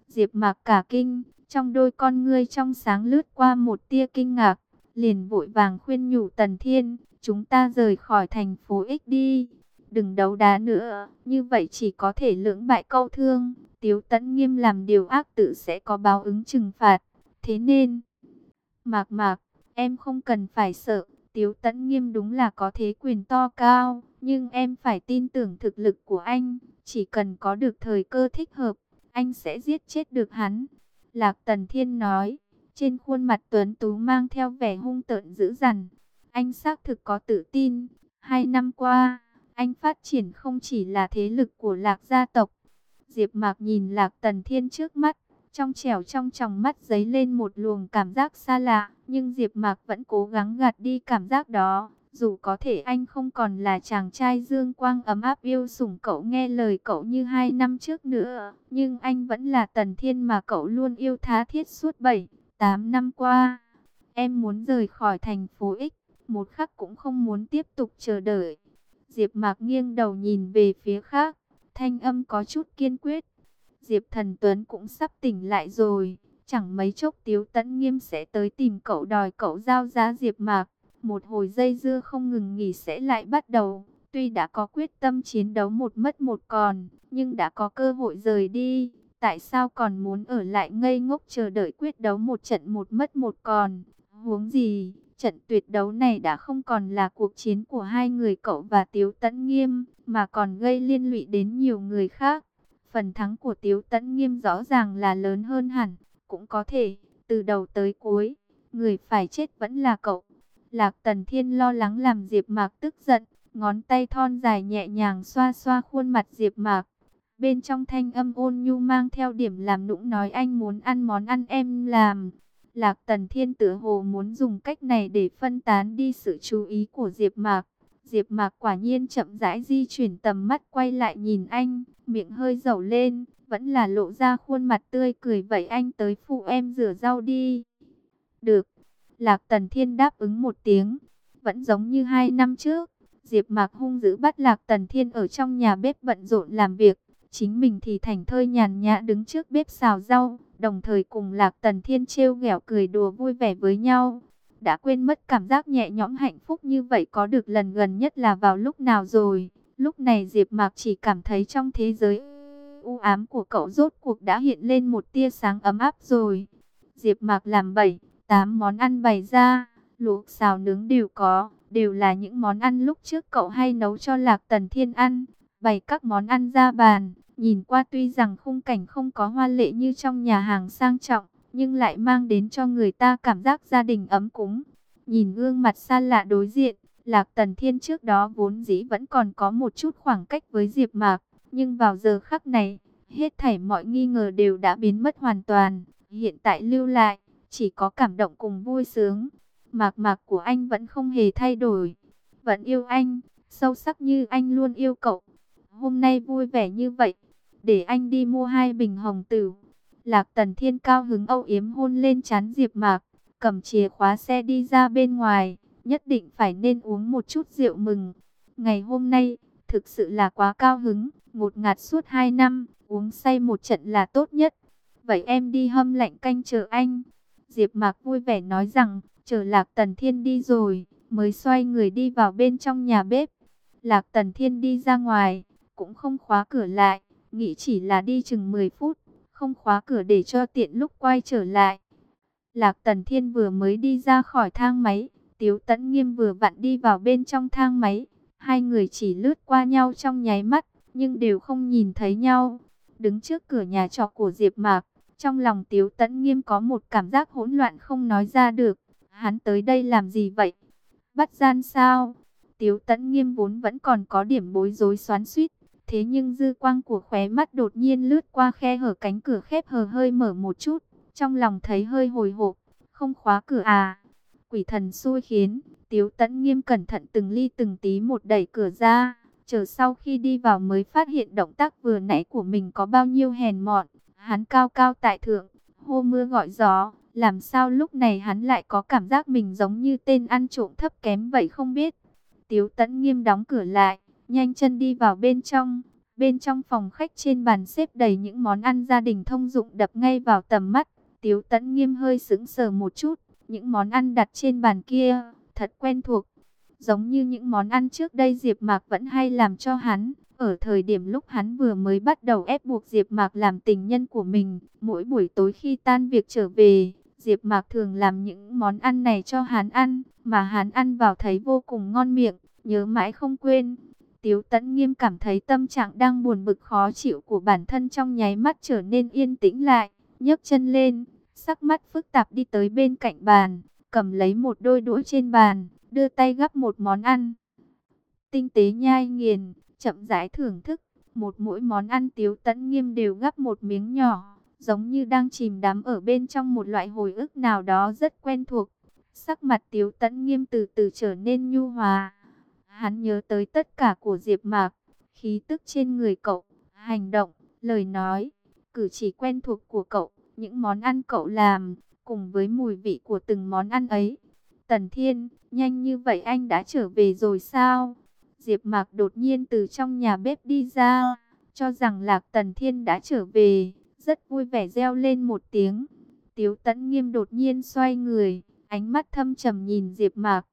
Diệp Mạc cả kinh, trong đôi con ngươi trong sáng lướt qua một tia kinh ngạc, liền vội vàng khuyên nhủ Tần Thiên, Chúng ta rời khỏi thành phố X đi. Đừng đấu đá nữa. Như vậy chỉ có thể lưỡng bại câu thương. Tiếu tẫn nghiêm làm điều ác tự sẽ có báo ứng trừng phạt. Thế nên... Mạc mạc, em không cần phải sợ. Tiếu tẫn nghiêm đúng là có thế quyền to cao. Nhưng em phải tin tưởng thực lực của anh. Chỉ cần có được thời cơ thích hợp, anh sẽ giết chết được hắn. Lạc Tần Thiên nói, trên khuôn mặt tuấn tú mang theo vẻ hung tợn dữ dằn. Anh xác thực có tự tin. Hai năm qua, anh phát triển không chỉ là thế lực của lạc gia tộc. Diệp Mạc nhìn lạc tần thiên trước mắt, trong trẻo trong tròng mắt giấy lên một luồng cảm giác xa lạ. Nhưng Diệp Mạc vẫn cố gắng gạt đi cảm giác đó. Dù có thể anh không còn là chàng trai dương quang ấm áp yêu sủng cậu nghe lời cậu như hai năm trước nữa. Nhưng anh vẫn là tần thiên mà cậu luôn yêu tha thiết suốt 7, 8 năm qua. Em muốn rời khỏi thành phố X một khắc cũng không muốn tiếp tục chờ đợi. Diệp Mạc nghiêng đầu nhìn về phía khác, thanh âm có chút kiên quyết. Diệp Thần Tuấn cũng sắp tỉnh lại rồi, chẳng mấy chốc Tiếu Tấn Nghiêm sẽ tới tìm cậu đòi cậu giao giá Diệp Mạc. Một hồi dây dưa không ngừng nghỉ sẽ lại bắt đầu. Tuy đã có quyết tâm chiến đấu một mất một còn, nhưng đã có cơ hội rời đi. Tại sao còn muốn ở lại ngây ngốc chờ đợi quyết đấu một trận một mất một còn? Huống gì, trận tuyệt đấu này đã không còn là cuộc chiến của hai người cậu và Tiếu Tấn Nghiêm, mà còn gây liên lụy đến nhiều người khác. Phần thắng của Tiếu Tấn Nghiêm rõ ràng là lớn hơn hẳn, cũng có thể, từ đầu tới cuối, người phải chết vẫn là cậu. Lạc Tần Thiên lo lắng làm Diệp Mạc tức giận, ngón tay thon dài nhẹ nhàng xoa xoa khuôn mặt Diệp Mạc. Bên trong thanh âm ôn nhu mang theo điểm làm nũng nói anh muốn ăn món ăn em làm. Lạc Tần Thiên tự hồ muốn dùng cách này để phân tán đi sự chú ý của Diệp Mạc. Diệp Mạc quả nhiên chậm rãi di chuyển tầm mắt quay lại nhìn anh, miệng hơi dầu lên, vẫn là lộ ra khuôn mặt tươi cười vậy anh tới phụ em rửa rau đi. Được. Lạc Tần Thiên đáp ứng một tiếng, vẫn giống như hai năm trước. Diệp Mạc hung dữ bắt Lạc Tần Thiên ở trong nhà bếp bận rộn làm việc, chính mình thì thành thơi nhàn nhã đứng trước bếp xào rau, đồng thời cùng Lạc Tần Thiên trêu ghẹo cười đùa vui vẻ với nhau. Đã quên mất cảm giác nhẹ nhõm hạnh phúc như vậy có được lần gần nhất là vào lúc nào rồi. Lúc này Diệp Mạc chỉ cảm thấy trong thế giới u ám của cậu rốt cuộc đã hiện lên một tia sáng ấm áp rồi. Diệp Mạc làm bảy, tám món ăn bày ra, luộc xào nướng đều có, đều là những món ăn lúc trước cậu hay nấu cho Lạc Tần Thiên ăn, bày các món ăn ra bàn, nhìn qua tuy rằng khung cảnh không có hoa lệ như trong nhà hàng sang trọng, nhưng lại mang đến cho người ta cảm giác gia đình ấm cúng. Nhìn gương mặt xa lạ đối diện, Lạc Tần Thiên trước đó vốn dĩ vẫn còn có một chút khoảng cách với Diệp Mạc, nhưng vào giờ khắc này, hết thảy mọi nghi ngờ đều đã biến mất hoàn toàn, hiện tại lưu lại, chỉ có cảm động cùng vui sướng. Mạc mạc của anh vẫn không hề thay đổi, vẫn yêu anh, sâu sắc như anh luôn yêu cậu. Hôm nay vui vẻ như vậy, để anh đi mua hai bình hồng tử. Lạc Tần Thiên cao hứng âu yếm hôn lên chán Diệp Mạc, cầm chìa khóa xe đi ra bên ngoài, nhất định phải nên uống một chút rượu mừng. Ngày hôm nay, thực sự là quá cao hứng, ngột ngạt suốt hai năm, uống say một trận là tốt nhất. Vậy em đi hâm lạnh canh chờ anh. Diệp Mạc vui vẻ nói rằng, chờ Lạc Tần Thiên đi rồi, mới xoay người đi vào bên trong nhà bếp. Lạc Tần Thiên đi ra ngoài, cũng không khóa cửa lại, nghĩ chỉ là đi chừng 10 phút, không khóa cửa để cho tiện lúc quay trở lại. Lạc Tần Thiên vừa mới đi ra khỏi thang máy, Tiếu Tấn Nghiêm vừa vặn đi vào bên trong thang máy. Hai người chỉ lướt qua nhau trong nháy mắt, nhưng đều không nhìn thấy nhau. Đứng trước cửa nhà trọ của Diệp Mạc, trong lòng Tiếu Tấn Nghiêm có một cảm giác hỗn loạn không nói ra được. Hắn tới đây làm gì vậy? Bắt gian sao? Tiếu Tấn Nghiêm vốn vẫn còn có điểm bối rối xoắn xuýt, thế nhưng dư quang của khóe mắt đột nhiên lướt qua khe hở cánh cửa khép hờ hơi mở một chút, trong lòng thấy hơi hồi hộp, không khóa cửa à? Quỷ thần xui khiến, Tiếu Tấn Nghiêm cẩn thận từng ly từng tí một đẩy cửa ra, chờ sau khi đi vào mới phát hiện động tác vừa nãy của mình có bao nhiêu hèn mọn. Hắn cao cao tại thượng, hô mưa gọi gió, làm sao lúc này hắn lại có cảm giác mình giống như tên ăn trộm thấp kém vậy không biết. Tiếu Tấn Nghiêm đóng cửa lại, nhanh chân đi vào bên trong. Bên trong phòng khách trên bàn xếp đầy những món ăn gia đình thông dụng đập ngay vào tầm mắt. Tiếu Tấn Nghiêm hơi sững sờ một chút, những món ăn đặt trên bàn kia, thật quen thuộc. Giống như những món ăn trước đây Diệp Mạc vẫn hay làm cho hắn. Ở thời điểm lúc hắn vừa mới bắt đầu ép buộc Diệp Mạc làm tình nhân của mình, mỗi buổi tối khi tan việc trở về, Diệp Mạc thường làm những món ăn này cho hắn ăn, mà hắn ăn vào thấy vô cùng ngon miệng, nhớ mãi không quên. Tiếu Tấn Nghiêm cảm thấy tâm trạng đang buồn bực khó chịu của bản thân trong nháy mắt trở nên yên tĩnh lại, nhấc chân lên, sắc mắt phức tạp đi tới bên cạnh bàn, cầm lấy một đôi đũa trên bàn, đưa tay gắp một món ăn. Tinh tế nhai nghiền, chậm rãi thưởng thức, một mỗi món ăn Tiếu Tấn Nghiêm đều gắp một miếng nhỏ, giống như đang chìm đắm ở bên trong một loại hồi ức nào đó rất quen thuộc. Sắc mặt Tiếu Tấn Nghiêm từ từ trở nên nhu hòa. Hắn nhớ tới tất cả của Diệp Mạc, khí tức trên người cậu, hành động, lời nói, cử chỉ quen thuộc của cậu, những món ăn cậu làm, cùng với mùi vị của từng món ăn ấy. Tần Thiên, nhanh như vậy anh đã trở về rồi sao? Diệp Mạc đột nhiên từ trong nhà bếp đi ra, cho rằng Lạc Tần Thiên đã trở về, rất vui vẻ reo lên một tiếng. Tiếu Tấn Nghiêm đột nhiên xoay người, ánh mắt thâm trầm nhìn Diệp Mạc.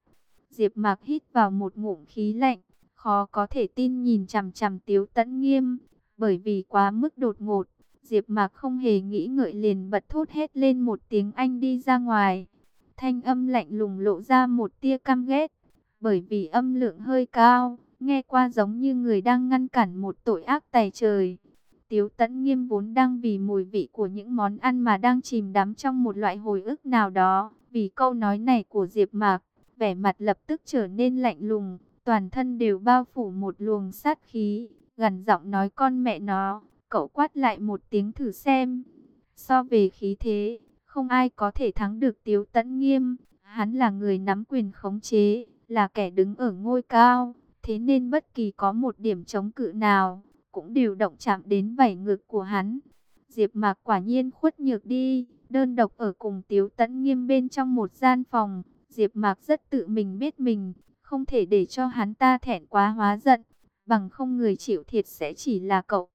Diệp Mạc hít vào một ngụm khí lạnh, khó có thể tin nhìn chằm chằm Tiếu Tấn Nghiêm, bởi vì quá mức đột ngột, Diệp Mạc không hề nghĩ ngợi liền bật thốt hết lên một tiếng anh đi ra ngoài. Thanh âm lạnh lùng lộ ra một tia căm ghét, bởi vì âm lượng hơi cao, nghe qua giống như người đang ngăn cản một tội ác tài trời. Tiếu Tẫn Nghiêm vốn đang vì mùi vị của những món ăn mà đang chìm đắm trong một loại hồi ức nào đó, vì câu nói này của Diệp Mạc, vẻ mặt lập tức trở nên lạnh lùng, toàn thân đều bao phủ một luồng sát khí, gần giọng nói con mẹ nó, cậu quát lại một tiếng thử xem. So về khí thế, không ai có thể thắng được Tiếu Tấn Nghiêm, hắn là người nắm quyền khống chế, là kẻ đứng ở ngôi cao, thế nên bất kỳ có một điểm chống cự nào, cũng đều động chạm đến vảy ngực của hắn. Diệp Mạc quả nhiên khuất nhược đi, đơn độc ở cùng Tiếu Tấn Nghiêm bên trong một gian phòng, Diệp Mạc rất tự mình biết mình, không thể để cho hắn ta thẹn quá hóa giận, bằng không người chịu thiệt sẽ chỉ là cậu.